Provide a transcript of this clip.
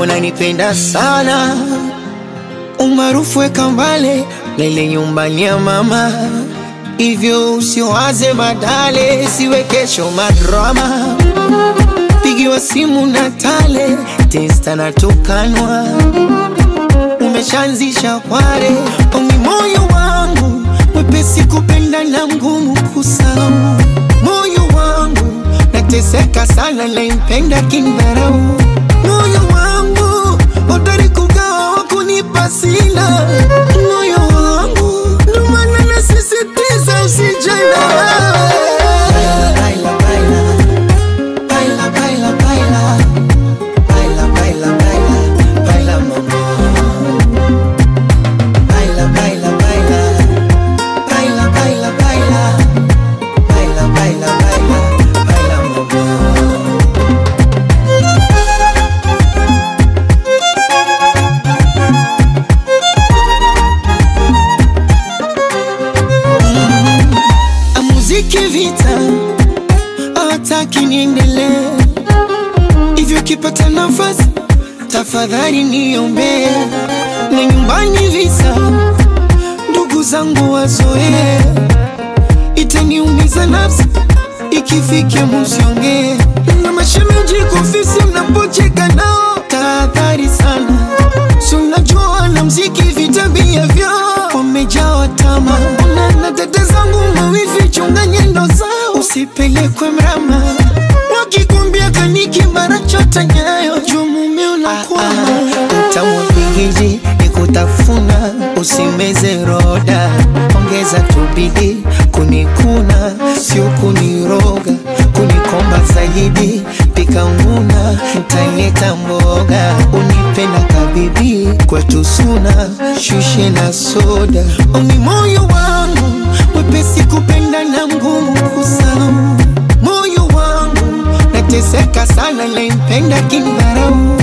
unanipenda sana, umaarufu weka mbale lele nyumbani ya mama, hivyo usiwaze badale, siwe kesho madrama, pigiwa simu na tale testa na tukanwa, kware ongi moyo wangu mwepesi kupenda na mgumu kusahau, moyo wangu nateseka sana, naimpenda kindharau, Muziki vita hawataki niendelee, hivyo kipata nafasi tafadhali niombee, na nyumbani visa ndugu zangu wazoee, itaniumiza nafsi ikifikia musiongee, na mashemeji kufisi mnapocheka nao, usipelekwe mrama, wakikwambia kaniki mara chota nyayo juu mume unakwama, utamu bigiji nikutafuna, usimeze roda, ongeza tubidi kunikuna, sio kuniroga, kunikomba zaidi, pika nguna, ntaleta mboga, unipenda kabibi, kwetu suna, shushe na soda, oni moyo wangu Wepesi kupenda na mgumu kusahau, nendakini barau